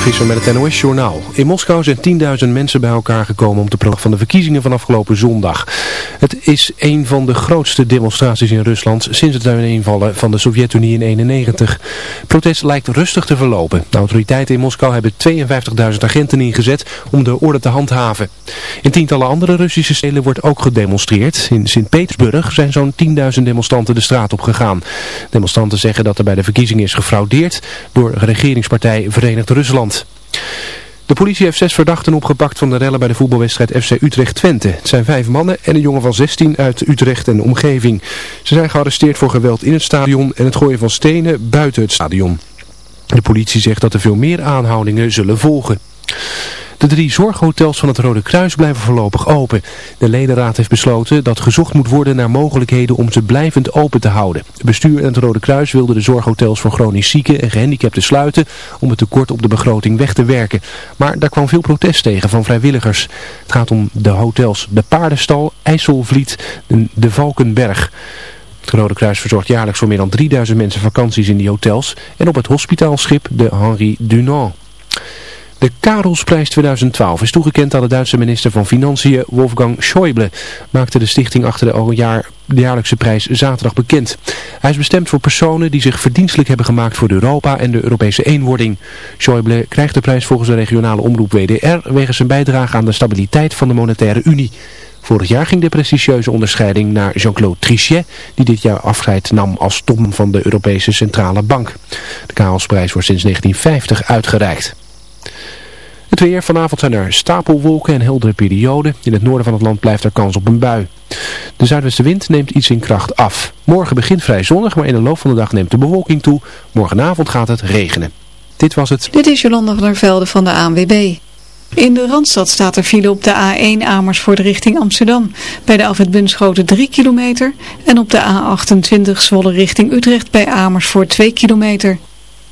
Visser met het NOS Journaal. In Moskou zijn 10.000 mensen bij elkaar gekomen om te praten van de verkiezingen van afgelopen zondag. Het is een van de grootste demonstraties in Rusland sinds het uiteenvallen van de Sovjet-Unie in 1991. Het protest lijkt rustig te verlopen. De autoriteiten in Moskou hebben 52.000 agenten ingezet om de orde te handhaven. In tientallen andere Russische steden wordt ook gedemonstreerd. In Sint-Petersburg zijn zo'n 10.000 demonstranten de straat op gegaan. Demonstranten zeggen dat er bij de verkiezingen is gefraudeerd door regeringspartij Verenigd Rusland. De politie heeft zes verdachten opgepakt van de rellen bij de voetbalwedstrijd FC Utrecht-Twente. Het zijn vijf mannen en een jongen van 16 uit Utrecht en de omgeving. Ze zijn gearresteerd voor geweld in het stadion en het gooien van stenen buiten het stadion. De politie zegt dat er veel meer aanhoudingen zullen volgen. De drie zorghotels van het Rode Kruis blijven voorlopig open. De ledenraad heeft besloten dat gezocht moet worden naar mogelijkheden om ze blijvend open te houden. Het bestuur en het Rode Kruis wilden de zorghotels voor chronisch zieken en gehandicapten sluiten om het tekort op de begroting weg te werken. Maar daar kwam veel protest tegen van vrijwilligers. Het gaat om de hotels De Paardenstal, IJsselvliet en De Valkenberg. Het Rode Kruis verzorgt jaarlijks voor meer dan 3000 mensen vakanties in die hotels en op het hospitaalschip de Henri Dunant. De Karelsprijs 2012 is toegekend aan de Duitse minister van Financiën Wolfgang Schäuble, maakte de stichting achter de, jaar, de jaarlijkse prijs zaterdag bekend. Hij is bestemd voor personen die zich verdienstelijk hebben gemaakt voor Europa en de Europese eenwording. Schäuble krijgt de prijs volgens de regionale omroep WDR wegens zijn bijdrage aan de stabiliteit van de monetaire unie. Vorig jaar ging de prestigieuze onderscheiding naar Jean-Claude Trichet, die dit jaar afscheid nam als tom van de Europese Centrale Bank. De Karelsprijs wordt sinds 1950 uitgereikt. Het weer. Vanavond zijn er stapelwolken en heldere perioden. In het noorden van het land blijft er kans op een bui. De zuidwestenwind neemt iets in kracht af. Morgen begint vrij zonnig, maar in de loop van de dag neemt de bewolking toe. Morgenavond gaat het regenen. Dit was het. Dit is Jolanda van der Velde van de ANWB. In de Randstad staat er file op de A1 Amersfoort richting Amsterdam. Bij de afwit Bunschoten 3 kilometer. En op de A28 Zwolle richting Utrecht bij Amersfoort 2 kilometer.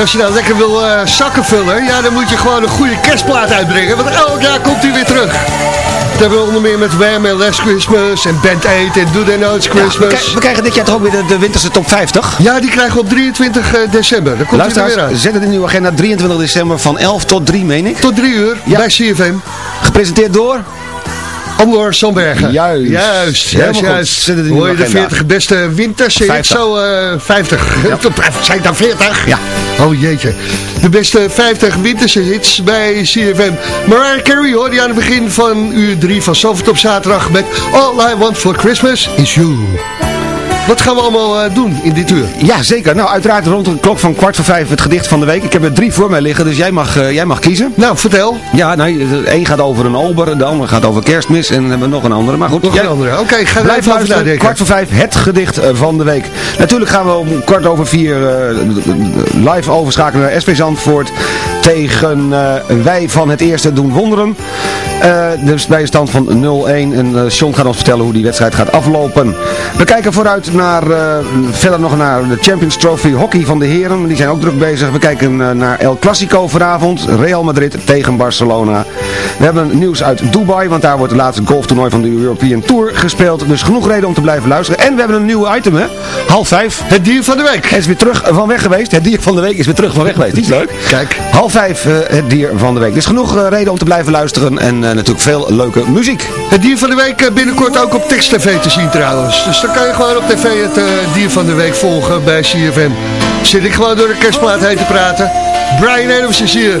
En als je nou lekker wil uh, zakken vullen, ja, dan moet je gewoon een goede kerstplaat uitbrengen. Want elk jaar komt hij weer terug. Dat hebben we onder meer met Wham en Last Christmas en Band 8 en Do They Know Christmas. Ja, we, krijgen dit jaar toch ook weer de, de, winterse top 50? Ja, die krijgen we op 23 december. Dan komt hij weer zet het in uw agenda 23 december van 11 tot 3, meen ik? Tot 3 uur, ja. bij CFM. Gepresenteerd door... Andor Sandbergen. Juist. Juist, juist. juist. Hoor je de 40 beste winters? 50. Zo uh, 50. Ja. Zijn het dan 40? Ja. Oh jeetje. De beste 50 winterse hits bij CFM. Mariah Carey hoorde je aan het begin van uur 3 van Zalvert op zaterdag met All I Want For Christmas Is You. Wat gaan we allemaal uh, doen in dit uur? Ja, zeker. Nou, uiteraard rond de klok van kwart voor vijf het gedicht van de week. Ik heb er drie voor mij liggen, dus jij mag, uh, jij mag kiezen. Nou, vertel. Ja, nou, één gaat over een ober, de andere gaat over kerstmis en dan hebben we nog een andere. Maar goed, nog jij, een andere. Oké, okay, ga blijf luisteren. Nadenken. Kwart voor vijf, het gedicht uh, van de week. Natuurlijk gaan we om kwart over vier live overschakelen naar SV Zandvoort tegen wij van het eerste doen wonderen. Dus bij een stand van 0-1 en Sean gaat ons vertellen hoe die wedstrijd gaat aflopen. We kijken vooruit naar, uh, verder nog naar de Champions Trophy hockey van de heren. Die zijn ook druk bezig. We kijken uh, naar El Clasico vanavond. Real Madrid tegen Barcelona. We hebben nieuws uit Dubai, want daar wordt het laatste golftoernooi van de European Tour gespeeld. Dus genoeg reden om te blijven luisteren. En we hebben een nieuw item, hè? Half vijf. Het dier van de week. Het is weer terug van weg geweest. Het dier van de week is weer terug van weg geweest. Die is leuk. Kijk. Half vijf, uh, het dier van de week. Dus genoeg reden om te blijven luisteren. En natuurlijk veel leuke muziek. Het dier van de week binnenkort ook op Text TV te zien trouwens. Dus dan kan je gewoon op tv het uh, dier van de week volgen bij CFM. Zit ik gewoon door de kerstplaat heen te praten. Brian Adams is hier.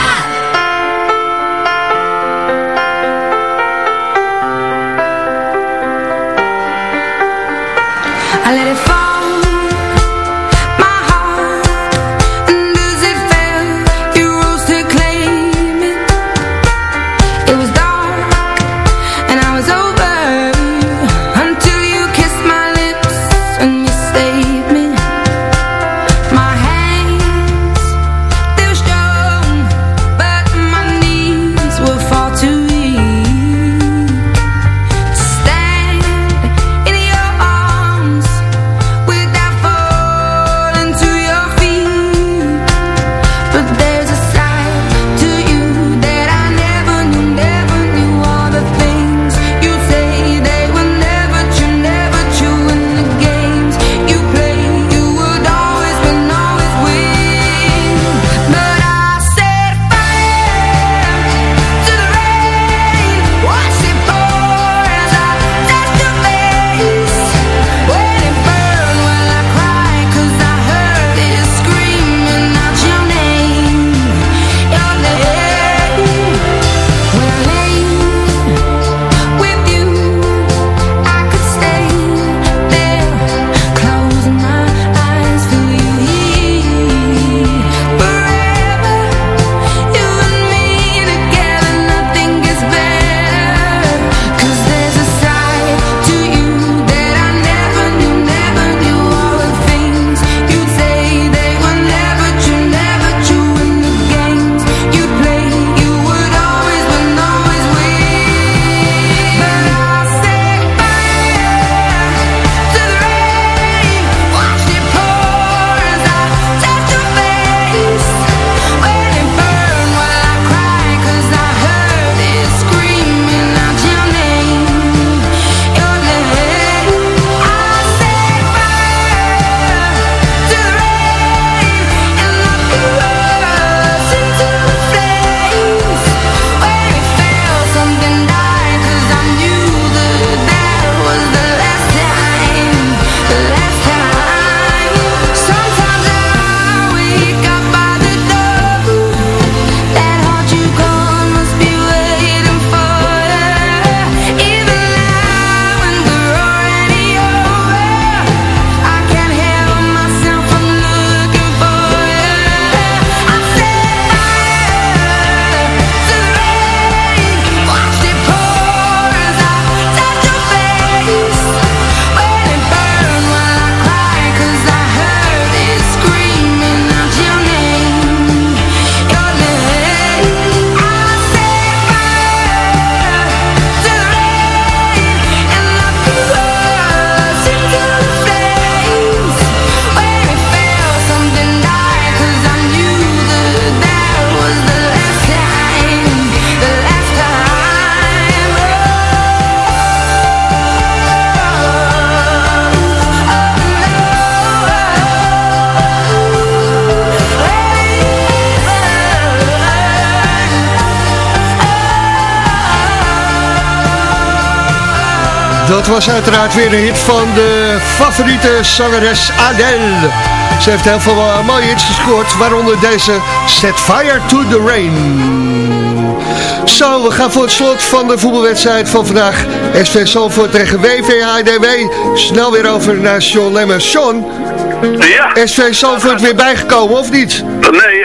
Was uiteraard weer een hit van de favoriete zangeres Adele. Ze heeft heel veel eh, mooie hits gescoord, waaronder deze Set Fire to the Rain. Zo, we gaan voor het slot van de voetbalwedstrijd van vandaag. SV Zalvoort tegen WVHDW. Snel weer over naar Sean Lemmer. Sean, Ja, SV Zalvoort weer bijgekomen of niet? nee,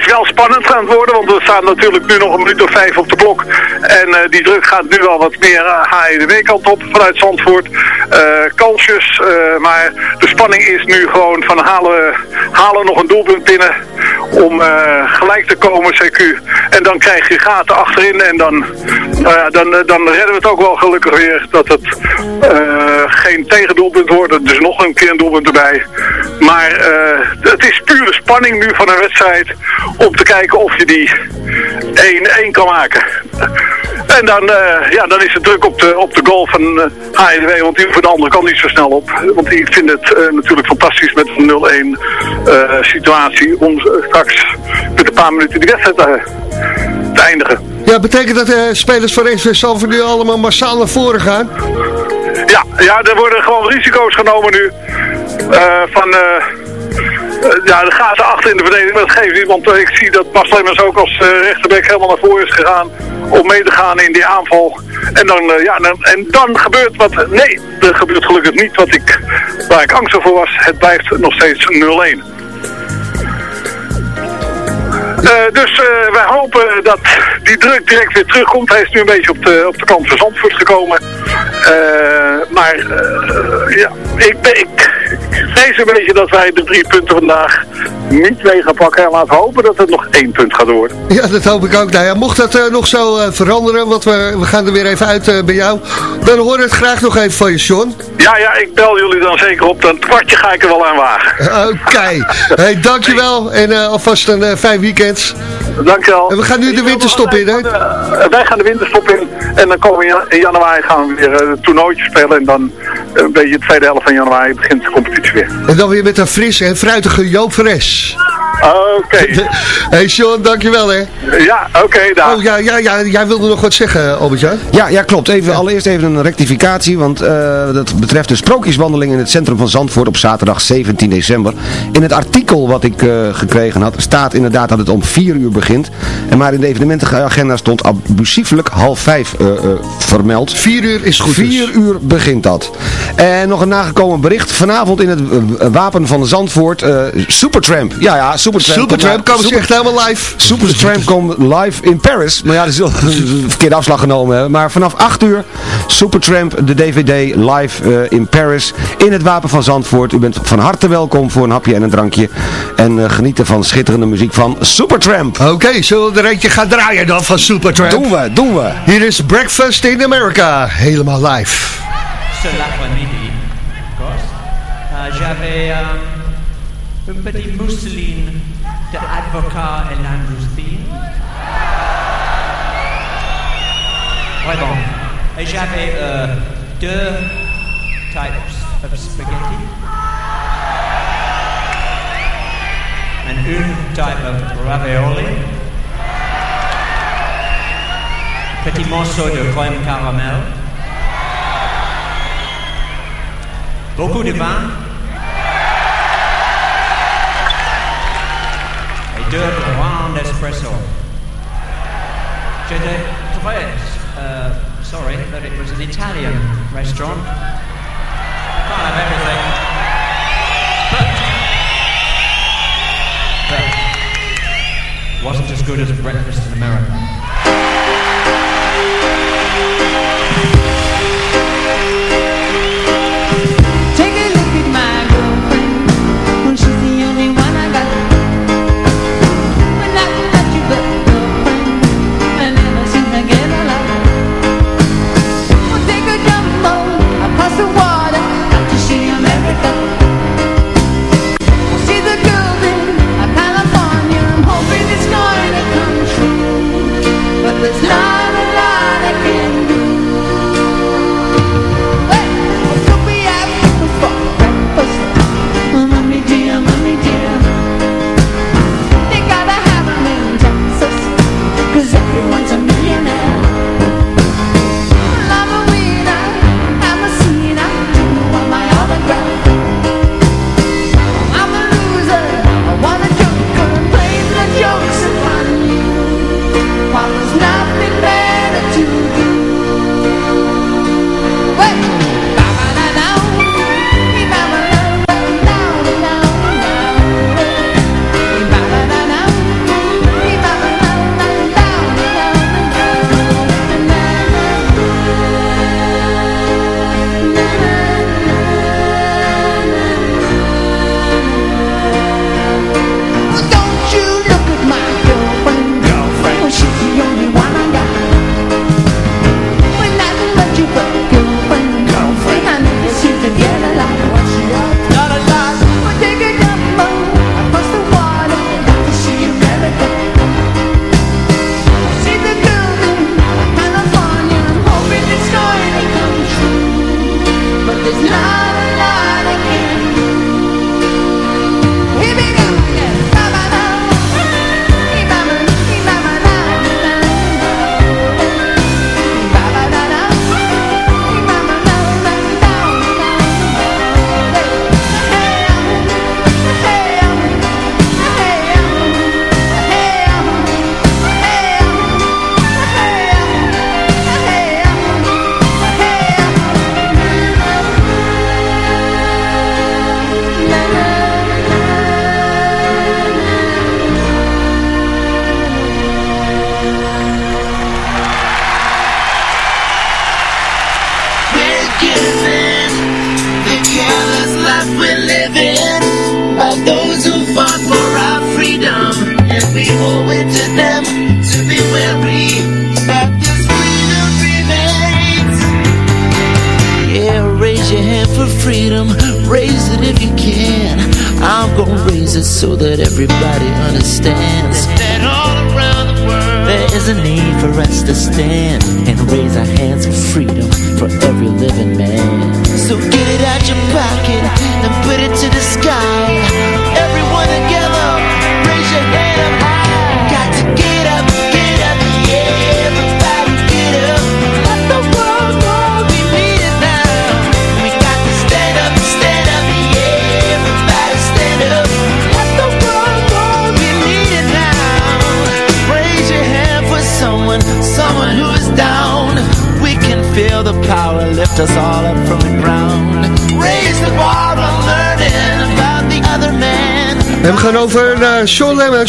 is wel spannend aan het worden, want we staan natuurlijk nu nog een minuut of vijf op de klok. En eh, die druk gaat nu al wat meer uh, HEDW kant op vanuit Zandvoort. Eh kansjes, eh, maar de spanning is nu gewoon van halen, halen nog een doelpunt binnen om eh, gelijk te komen, CQ. En dan krijg je gaten achterin en dan, nou dan, eh, dan redden we het ook wel gelukkig weer dat het eh, geen tegendoelpunt wordt. Dus nog een keer een doelpunt erbij. Maar eh, het is pure spanning nu van een wedstrijd om te kijken of je die 1-1 kan maken. En dan, eh, ja, dan is het druk op de, op de goal van uh, HSW, want die voor de andere kant niet zo snel op. Want die vindt het eh, natuurlijk fantastisch met een 0-1 eh, situatie om straks met een paar minuten die wedstrijd te, te eindigen. Ja, betekent dat de spelers van SV Zandvoort nu allemaal massaal naar voren gaan? Ja, ja, er worden gewoon risico's genomen nu. Van, ja, de gaten achter in de verdediging, dat geeft niet. Want eh, ik zie dat Bas Lemmers ook als eh, rechterbek helemaal naar voren is gegaan. Om mee te gaan in die aanval. En dan, eh, ja, en dan gebeurt wat... Nee, er gebeurt gelukkig niet wat ik, waar ik angstig voor was. Het blijft nog steeds 0-1. Eh, dus eh, wij hopen dat die druk direct weer terugkomt. Hij is nu een beetje op de, op de kant van Zandvoort gekomen. Eh, maar eh, ja, ik, ik, ik vrees een beetje dat wij de drie punten vandaag niet mee gaan pakken. En laten we hopen dat het nog één punt gaat worden. Ja, dat hoop ik ook. Nou ja, mocht dat eh, nog zo eh, veranderen, want we, we gaan er weer even uit eh, bij jou, dan we het graag nog even van je, Sean. Ja, ja, ik bel jullie dan zeker op. Dan kwartje ga ik er wel aan wagen. Oké. Hey, dankjewel en alvast een fijn weekend. Dankjewel. En we gaan nu de winterstop in, hè? Wij gaan de winterstop in en dan komen we in, januari gaan we weer uh, toernooitje spelen en dan een beetje de tweede helft van januari begint de En dan weer met een frisse en fruitige Joop Fres. Oké. Hey Sean, dankjewel hè. Ja, oké, daar. Oh ja, ja, ja, jij wilde nog wat zeggen, Albert-Jan? Ja, ja, klopt. Even, Allereerst even een rectificatie, want eh, dat betreft de sprookjeswandeling in het centrum van Zandvoort op zaterdag 17 december. In het artikel wat ik eh, gekregen had, staat inderdaad dat het om 4 uur begint. En maar in de evenementenagenda stond abusieflijk half 5 eh, eh, vermeld. 4 uur is goed. 4 uur begint dat. En nog een nagekomen bericht. Vanavond in het wapen van Zandvoort, eh, Supertramp. Ja, ja, Supertramp. Supertramp komen ze Super- echt helemaal live. Supertramp komt live in Paris. Maar ja, dat is wel een verkeerde afslag genomen. Maar vanaf 8 uur Supertramp, de DVD, live eh, in Paris. In het Wapen van Zandvoort. U bent van harte welkom voor een hapje en een drankje. En eh, genieten van schitterende muziek van Supertramp. Oké, zullen we er eentje gaan draaien dan van Supertramp? Doen we, doen we. Hier is Breakfast in America, helemaal live. euh, j'avais euh, une petite mousseline d'avocat et langoustine. Ouais, bon. Et j'avais euh, deux types of spaghetti. And une type of ravioli. Petit morceau de crème caramel. Beaucoup de vin. Deux grands espresso. J'étais très uh, sorry that it was an Italian restaurant. Can't have everything. But, but wasn't as good as a breakfast in America.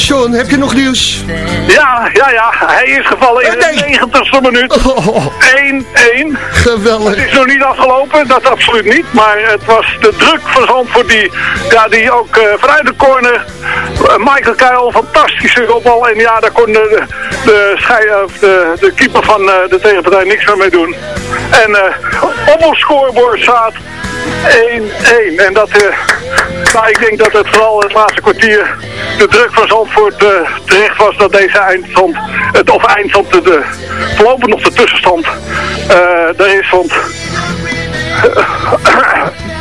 Sean heb je nog nieuws? Ja, ja, ja. Hij is gevallen in de 90ste minuut. 1-1. Geweldig. Het is nog niet afgelopen, dat absoluut niet. Maar het was de druk van Zandvoort die, ja, die ook eh, vanuit de corner... eh, Michael Kuil, fantastische kopbal. En ja, daar kon de, de, schei, of de, de keeper van eh, de tegenpartij niks meer mee doen. En op ons scorebord staat 1-1. En dat, eh, nou, ik denk dat het vooral het laatste kwartier de druk van Zandvoort eh, terecht was dat deze eindstand, het, of eindstand, de, de, voorlopig nog de tussenstand eh er is. Want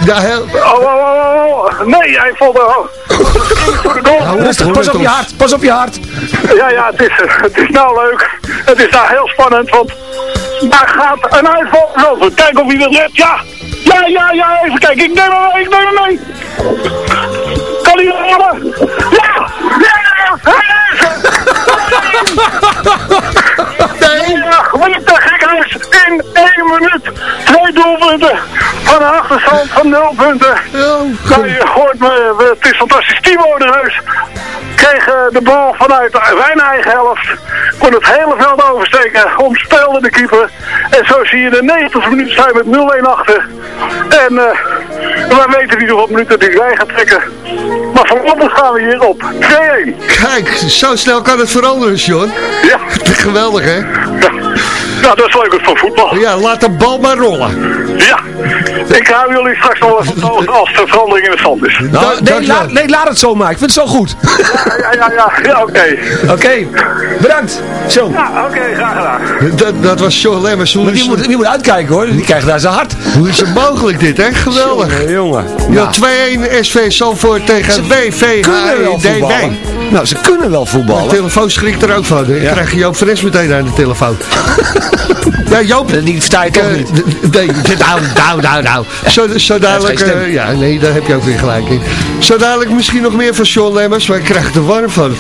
Ja, heel... Oh, oh, oh, oh. Nee, hij valt er. Oh. Rustig, pas op je hart, pas op je hart. Ja, ja, het is, het is nou leuk. Het is nou heel spannend, want daar gaat een uitval over. Kijk of hij dat redt. Ja, ja, ja, ja, even kijken. Ik neem hem mee, ik neem hem mee. Kan hij halen? Ja, ja, er. Ja, wat een te gek huis. In één minuut. Twee doelpunten. Van een achterstand van nul punten. Nou, je hoort me, het is fantastisch. Timo de Reus kreeg eh, de bal vanuit zijn eigen helft. Kon het hele veld oversteken. Omspeelde de keeper. En zo zie je de 90 minuten staan met 0-1 achter. En eh wij weten niet hoeveel minuten die wij gaan trekken. Maar voorlopig gaan we hier op 2-1. Kijk, zo snel kan het veranderen, Sean. Ja. Geweldig, hè? Ja, dat is leuk voor voetbal. Ja, laat de bal maar rollen. Ja, ik hou jullie straks wel even op de als er verandering in de stand is. Nou, nee, laat, nee, laat het zo maar. Ik vind het zo goed. Ja, ja, ja, ja oké. Oké, bedankt. Zo. Ja, oké, graag gedaan. Dat, dat was Sean Lemmers. Maar is, die moet, die moet uitkijken hoor. Die krijgt daar zijn hart. hoe is het mogelijk dit, hè? Geweldig. Jongen, jongen. Ja, 2-1 SV Zandvoort tegen Kunnen wel BVHDW. voetballen. Nou, ze kunnen wel De voetballen. telefoon schrikt er ook van. Dan Ja. krijg je Joop Fres meteen aan de telefoon. ja, Joop. Die versta je toch eh, niet. nee, nou, nou, nou, nou. Zo, zo dadelijk, eh, ja, nee, daar heb je ook weer gelijk in. Zo dadelijk misschien nog meer van Sean Lemmers, maar ik krijg er warm van.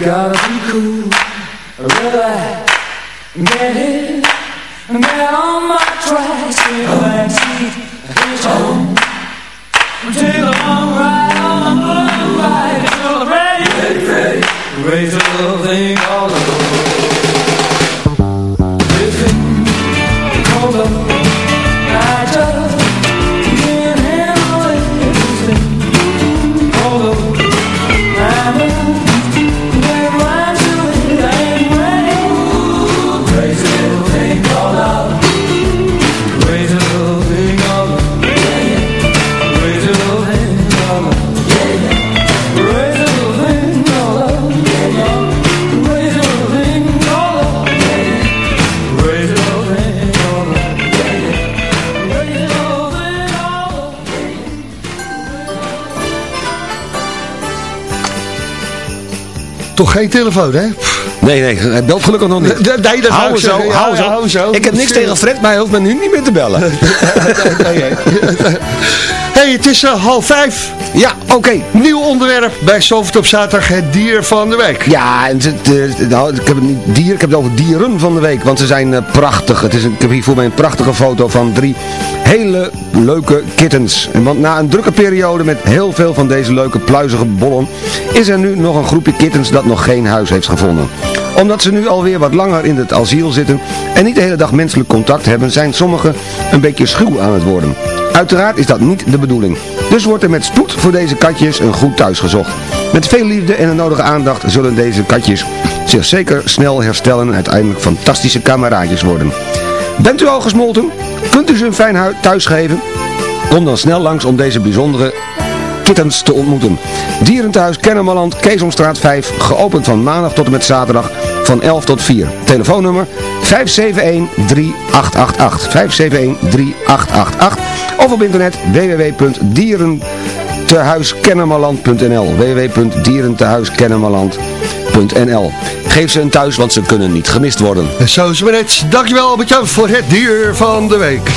Gotta be cool, relax, get it, get on my tracks, backseat, hitch home, take a long ride on a motorbike, till I'm ready, ready, raise a little thing all over. Geen telefoon, hè? Nee, nee, hij belt gelukkig nog niet. Nee, dat hou zo. hou zo. Ik heb niks tegen Fred, maar hij hoeft me nu niet meer te bellen. hey, het is eh, half vijf. Ja, oké. Nieuw onderwerp bij Soft op zaterdag, het dier van de week. Ja, en nou, ik heb het niet dier, ik heb het over dieren van de week, want ze zijn eh, prachtig. Het is een, ik heb hier voor mij een prachtige foto van drie hele leuke kittens. En Want na een drukke periode met heel veel van deze leuke pluizige bollen, is er nu nog een groepje kittens dat nog geen huis heeft gevonden. Omdat ze nu alweer wat langer in het asiel zitten en niet de hele dag menselijk contact hebben, zijn sommigen een beetje schuw aan het worden. Uiteraard is dat niet de bedoeling. Dus wordt er met spoed voor deze katjes een goed thuis gezocht. Met veel liefde en de nodige aandacht zullen deze katjes zich zeker snel herstellen en uiteindelijk fantastische kameraadjes worden. Bent u al gesmolten? Kunt u ze een fijn hui- thuis geven? Kom dan snel langs om deze bijzondere kittens te ontmoeten. Dierenthuis Kennemerland, Keesomstraat 5, geopend van maandag tot en met zaterdag van 11 tot 4. Telefoonnummer 571-3888, 571-3888 of op internet www.dierentehuiskennemerland.nl www.dierentehuiskennemerland.nl Geef ze een thuis, want ze kunnen niet gemist worden. En zo is het net. Dankjewel Albert-Jan voor het dier van de week.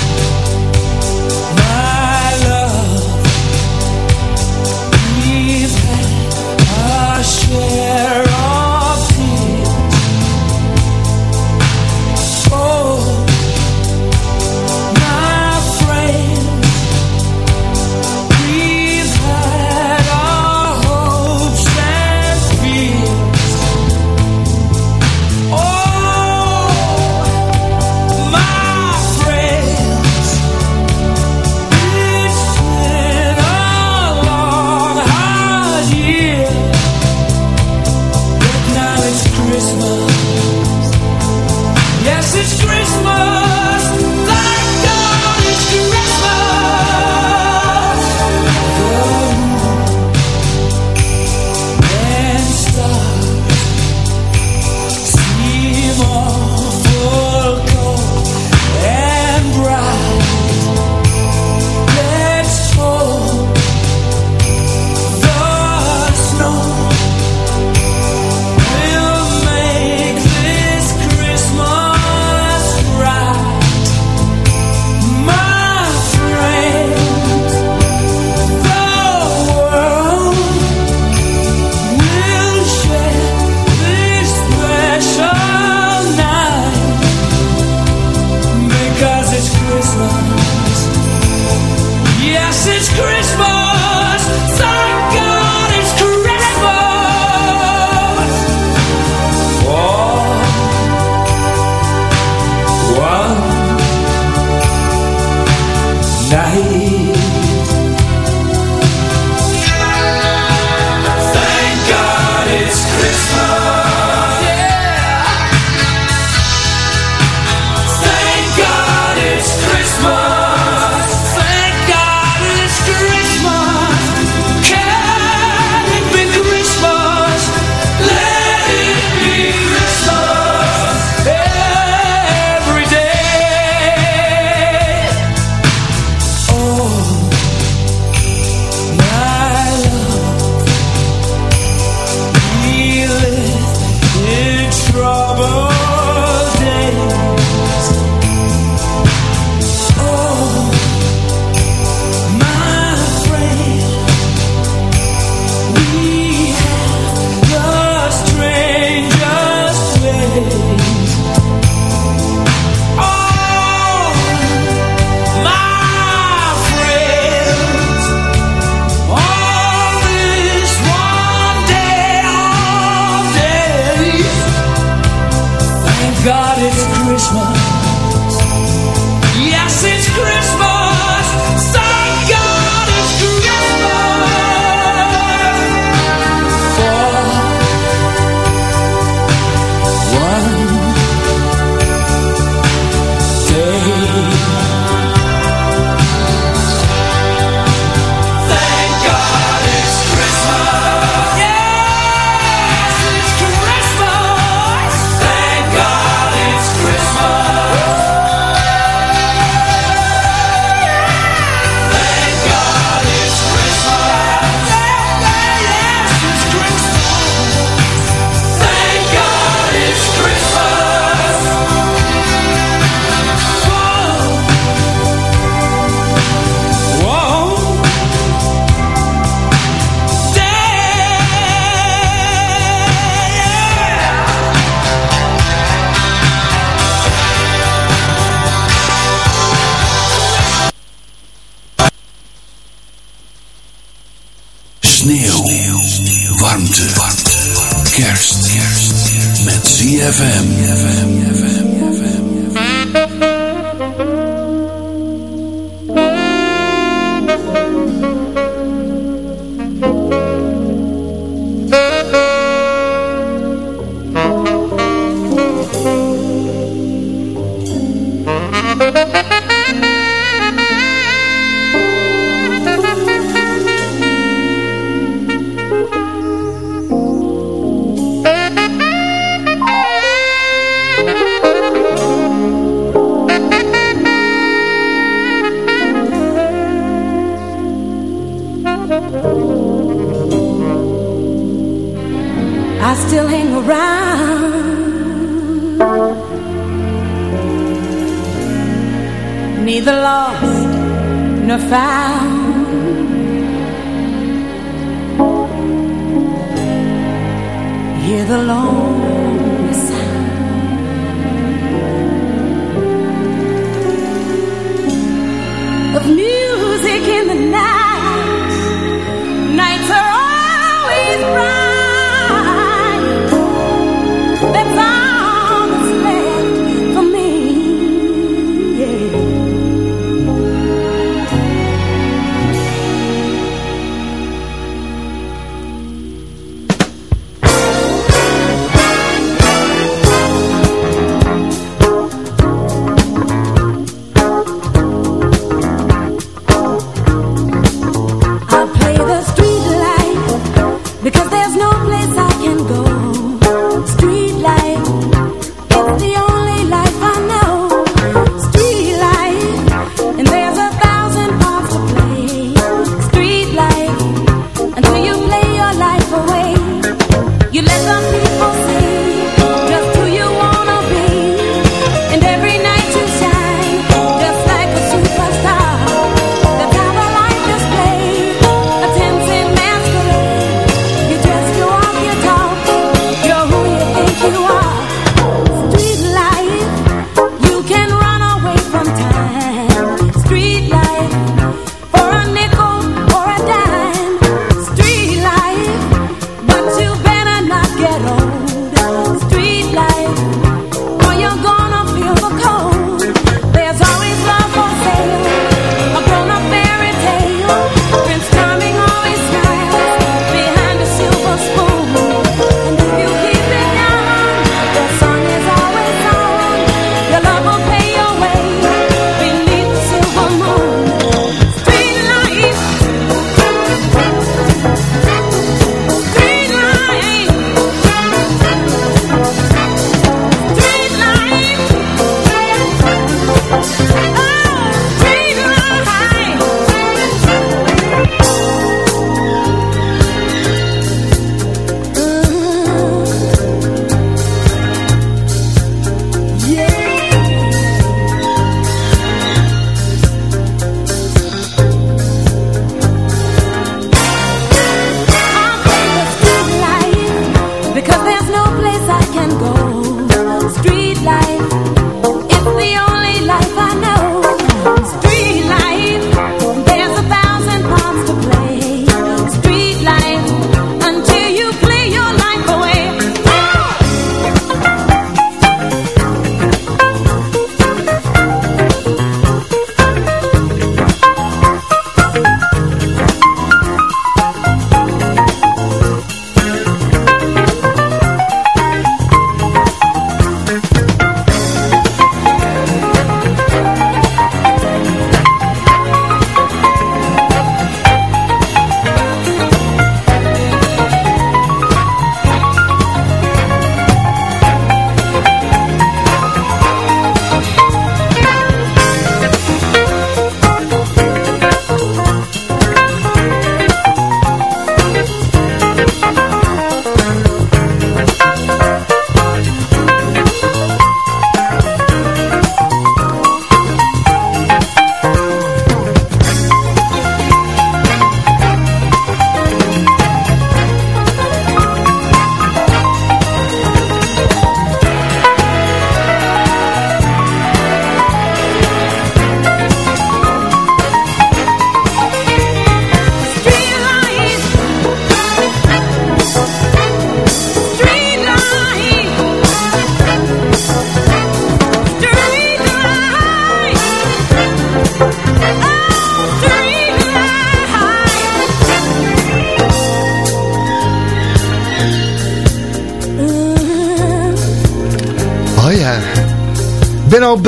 Hear the lonely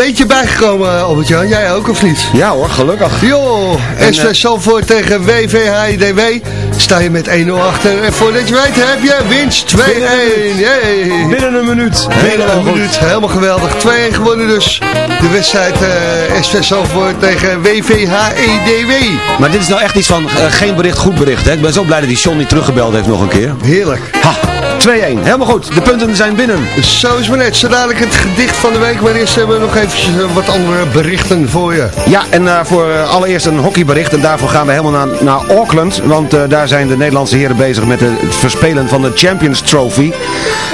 beetje bijgekomen, Albert-Jan. Jij ook, of niet? Ja hoor, gelukkig. Joh, SV eh, Zalvoort tegen WVHIDW. Sta je met 1-0 achter. En voordat je weet heb je winst 2-1. Yay. Binnen een minuut. Binnen Helemaal een minuut, helemaal geweldig. 2-1 gewonnen dus. De wedstrijd eh SV Zalvoort tegen WVHEDW. Maar dit is nou echt iets van eh, geen bericht, goed bericht. Hè? Ik ben zo blij dat die John niet teruggebeld heeft nog een keer. Heerlijk. Ha, 2-1. Helemaal goed. De punten zijn binnen. Zo is maar net. Zo dadelijk het gedicht van de week. Maar eerst hebben we nog eventjes eh, wat andere berichten voor je. Ja, en eh, voor eh, allereerst een hockeybericht. En daarvoor gaan we helemaal naar, naar Auckland. Want daar zijn de Nederlandse heren bezig met het verspelen van de Champions Trophy.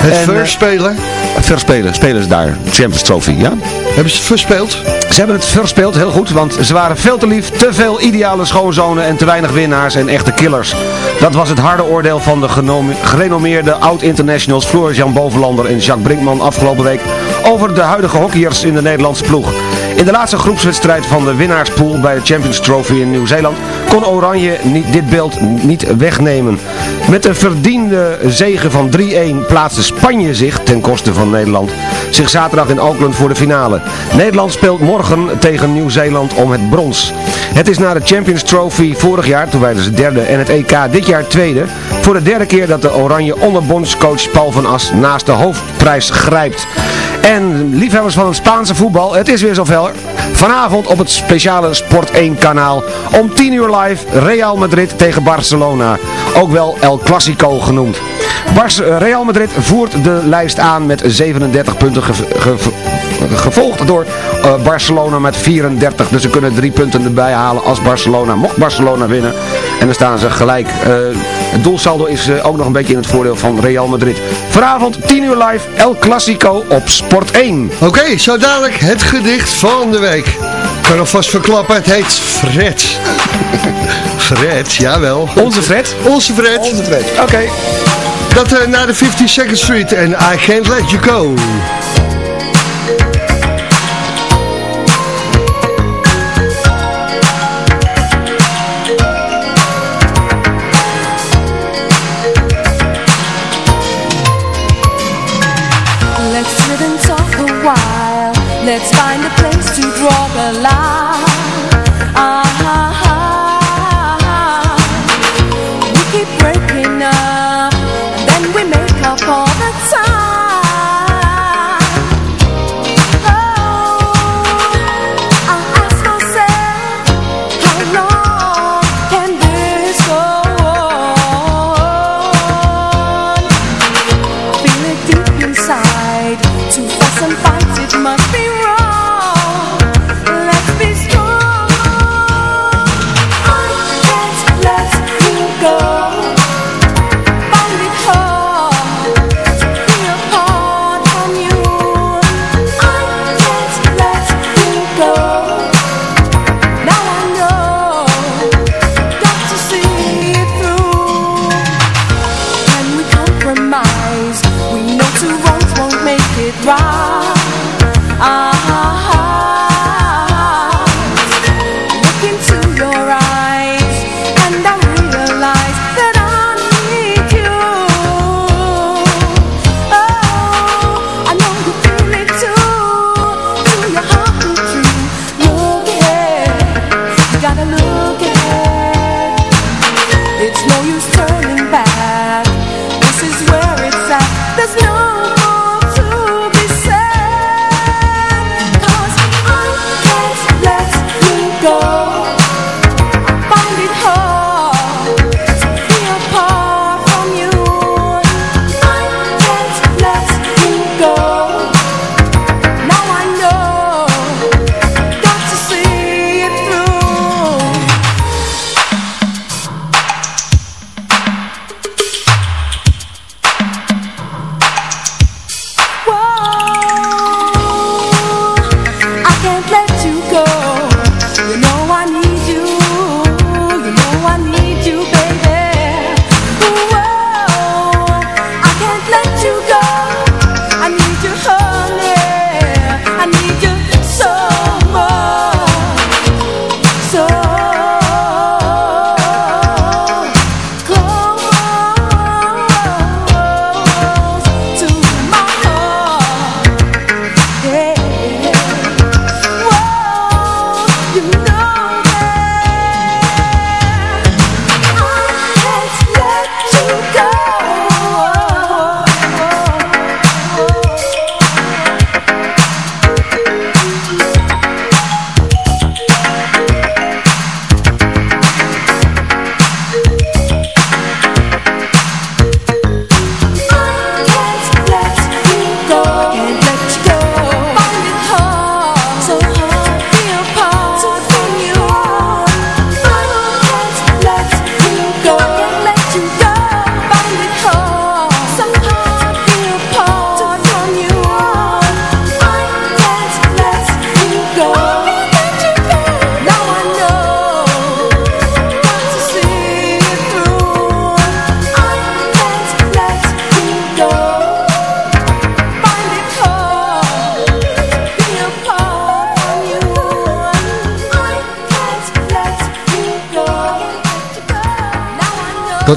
Het En, verspelen. verspelen, spelen ze daar. Champions Trophy, ja. Hebben ze het verspeeld? Ze hebben het verspeeld, heel goed, want ze waren veel te lief, te veel ideale schoonzonen en te weinig winnaars en echte killers. Dat was het harde oordeel van de gerenommeerde oud-internationals Floris-Jan Bovenlander en Jacques Brinkman afgelopen week over de huidige hockeyers in de Nederlandse ploeg. In de laatste groepswedstrijd van de winnaarspool bij de Champions Trophy in Nieuw-Zeeland kon Oranje dit beeld niet wegnemen. Met een verdiende zege van 3-1 plaatste Spanje zich, ten koste van Nederland, zich zaterdag in Auckland voor de finale. Nederland speelt morgen tegen Nieuw-Zeeland om het brons. Het is na de Champions Trophy vorig jaar, toen wij dus derde, en het EK dit jaar tweede, voor de derde keer dat de Oranje onder bondscoach Paul van As naast de hoofdprijs grijpt. En liefhebbers van het Spaanse voetbal, het is weer zover. Vanavond op het speciale Sport 1 kanaal om 10 uur live Real Madrid tegen Barcelona. Ook wel El Clasico genoemd. Real Madrid voert de lijst aan met 37 punten gevolgd door eh, Barcelona met 34. Dus ze kunnen drie punten erbij halen als Barcelona, mocht Barcelona winnen. En dan staan ze gelijk. Eh, het doelsaldo is eh, ook nog een beetje in het voordeel van Real Madrid. Vanavond 10 uur live El Clasico op Sport 1. Oké, zo dadelijk het gedicht van de week. Ik kan alvast verklappen, het heet Fred. Fred, jawel. Onze Fred? Onze Fred. Onze Fred, oké. Dat eh, naar de 52nd Street en I Can't Let You Go.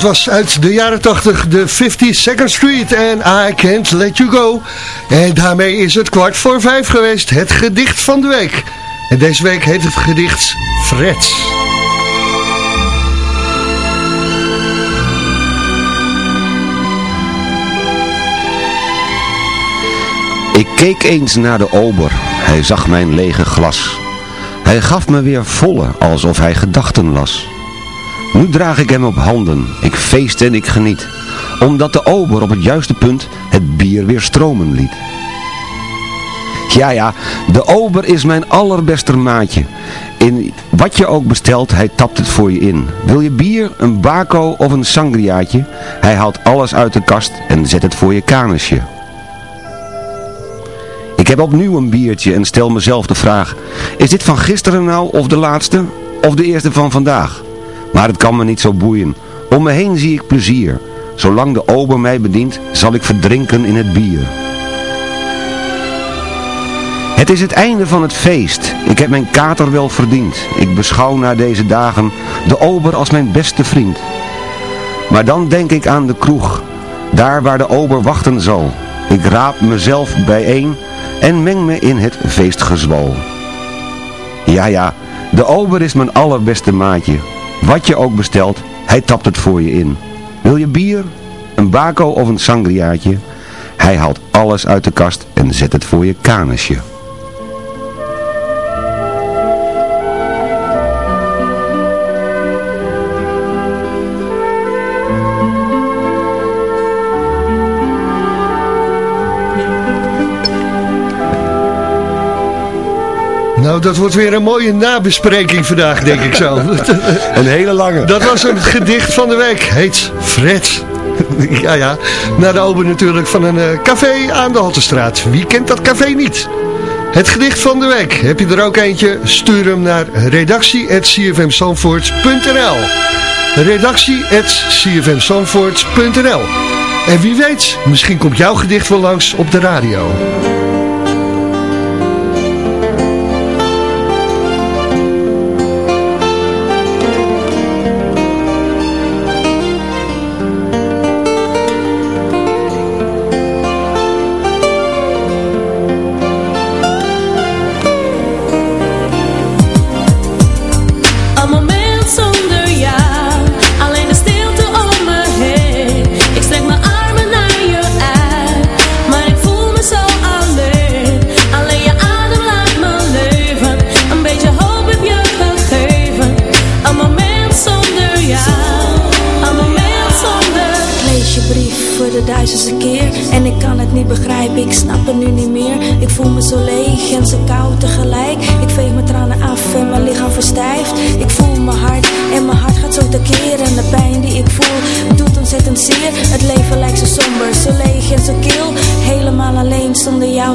Was uit de jaren 80, de 52nd Street en I Can't Let You Go. En daarmee is het kwart voor vijf geweest, het gedicht van de week. En deze week heet het gedicht Fred. Ik keek eens naar de ober, hij zag mijn lege glas. Hij gaf me weer volle, alsof hij gedachten las. Nu draag ik hem op handen, ik feest en ik geniet, omdat de ober op het juiste punt het bier weer stromen liet. Ja, ja, de ober is mijn allerbeste maatje. In wat je ook bestelt, hij tapt het voor je in. Wil je bier, een bako of een sangriaatje? Hij haalt alles uit de kast en zet het voor je kanisje. Ik heb opnieuw een biertje en stel mezelf de vraag, is dit van gisteren nou of de laatste of de eerste van vandaag? Maar het kan me niet zo boeien. Om me heen zie ik plezier. Zolang de ober mij bedient, zal ik verdrinken in het bier. Het is het einde van het feest. Ik heb mijn kater wel verdiend. Ik beschouw na deze dagen de ober als mijn beste vriend. Maar dan denk ik aan de kroeg, daar waar de ober wachten zal. Ik raap mezelf bijeen en meng me in het feestgezwal. Ja, ja, de ober is mijn allerbeste maatje. Wat je ook bestelt, hij tapt het voor je in. Wil je bier, een bako of een sangriaatje? Hij haalt alles uit de kast en zet het voor je kanisje. Nou, dat wordt weer een mooie nabespreking vandaag, denk ik zo. Een hele lange. Dat was een gedicht van de week. Heet Fred. ja, ja. Na de open natuurlijk van een eh, café aan de Haltestraat. Wie kent dat café niet? Het gedicht van de week. Heb je er ook eentje? Stuur hem naar redactie.cfmzandvoort.nl redactie.cfmzandvoort.nl En wie weet, misschien komt jouw gedicht wel langs op de radio.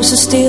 Zonder jou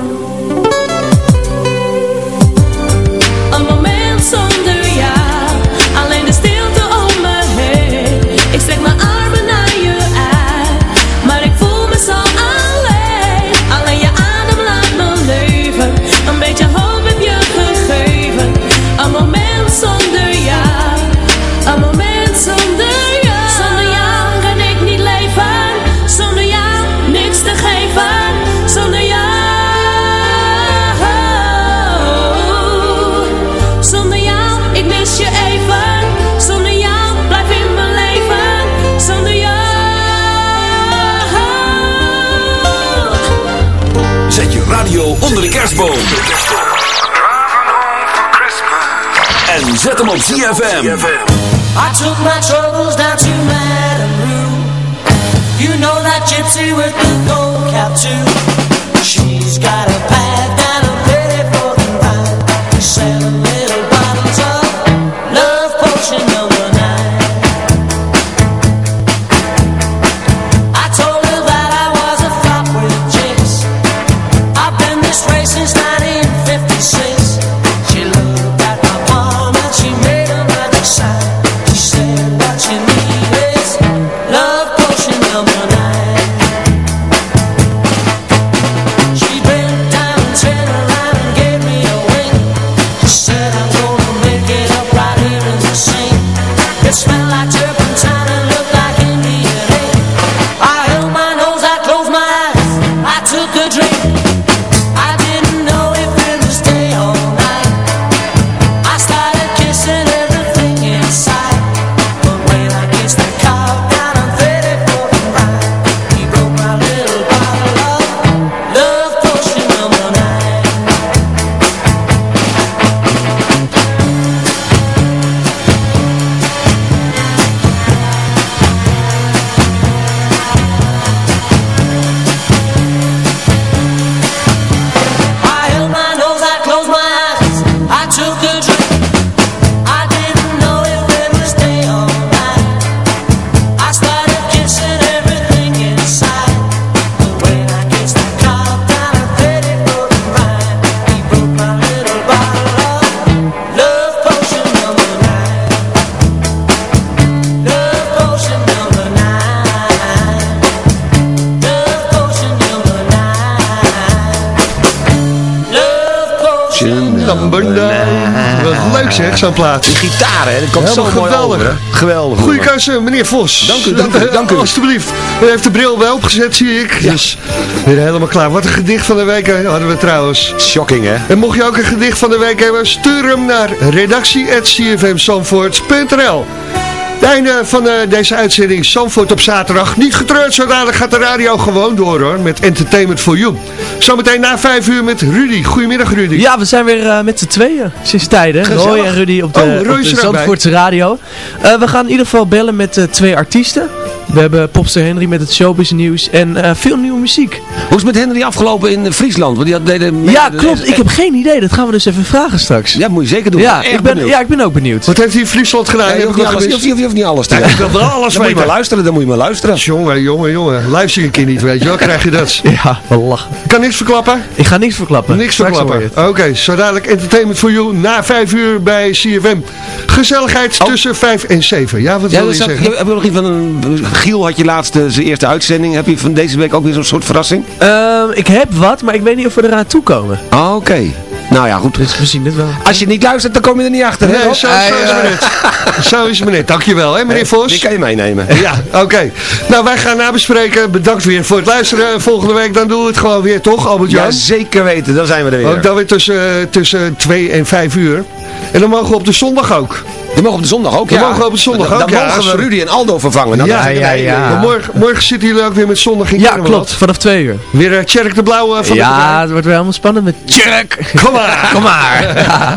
En zet hem op ZFM. I took my troubles down to Madame Rue. You know that gypsy with the gold cap too. She's got a Wat leuk zeg, zo'n plaat. Die gitaar, hè, dat komt zo mooi geweldig. over. Geweldig. Goeie keuze, meneer Vos. Dank u, dank u, dank u. Alsjeblieft. U heeft de bril wel opgezet, zie ik. Dus weer helemaal klaar. Wat een gedicht van de week hè, hadden we trouwens. Shocking, hè? En mocht je ook een gedicht van de week hebben, stuur hem naar redactie.cfmzandvoort.nl Het einde van eh, deze uitzending Zandvoort op zaterdag. Niet getreurd, zo dadelijk gaat de radio gewoon door hoor, met Entertainment for You. Zometeen na vijf uur met Rudy. Goedemiddag Rudy. Ja, we zijn weer eh, met z'n tweeën sinds tijden. Gezellig. Roy en Rudy op de, Oh, op de bij. Zandvoortse radio. Eh, we gaan in ieder geval bellen met twee artiesten. We hebben Popster Henry met het showbiz nieuws en eh, veel nieuwe muziek. Hoe is het met Henry afgelopen in Friesland? Want die had, deden Ja, klopt. Ik heb geen idee. Dat gaan we dus even vragen straks. Ja, moet je zeker doen. Ja, ik ben, benieuwd. ja ik ben ook benieuwd. Wat heeft hij in Friesland gedaan? Ja, je, hoeft ik niet alles, je, gemist? hoeft, je hoeft niet alles te Ja, ik wil wel alles Dan moet je maar luisteren, dan moet je maar luisteren. Jongen, jongen, jongen. Luister een keer niet, weet je wel. Krijg je dat. Ja, wel lachen. Ik kan niks verklappen? Ik ga niks verklappen. Niks Straks verklappen. Oké, zo dadelijk Entertainment for You na 5 uur bij CFM. Gezelligheid tussen 5 en 7. Ja, wat Oh. Ja, wil je zeggen? heb je nog iets van een... Giel had je laatst eh, zijn eerste uitzending. Heb je van deze week ook weer zo'n soort verrassing? Ehm, ik heb wat, maar ik weet niet of we eraan toekomen. Ah, Oké. Nou ja, goed. Dus we zien het wel. Als je niet luistert, dan kom je er niet achter. hè, Nee, Rob? zo, zo is het maar net. Zo is het net. Dankjewel, hè, meneer Vos. Die kan je meenemen. Ja, oké. Nou, wij gaan nabespreken. Bedankt weer voor het luisteren. Volgende week dan doen we het gewoon weer, toch, Albert-Jan? Ja, zeker weten. Dan zijn we er weer. Ook dan weer tussen, tussen 2 en 5 uur. En dan mogen we op de zondag ook. Die mogen op de zondag ook, Die ja. mogen op de zondag Dan- ook, Dan ja. mogen we. Rudy en Aldo vervangen. Dan Ja, ja, ja. morgen, morgen zitten jullie ook weer met zondag in Ja, klopt. Vanaf twee uur. Weer uh, Tjerk de Blauw eh, van de Ja, het wordt weer helemaal spannend met Tjerk. Kom maar. Kom maar.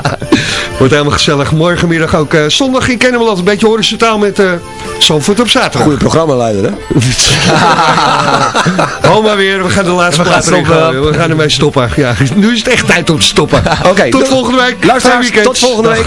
Wordt helemaal gezellig. Morgenmiddag ook eh, zondag in Kennemerland. Een beetje horizontaal met eh Zandvoort op zaterdag. Goede programmaleider, hè? Hou maar weer, we gaan de laatste We plaats gooien. We gaan ermee stoppen. Ja, nu is het echt tijd om te stoppen. Oké, tot volgende week. Luisteraars, tot volgende Dag. week.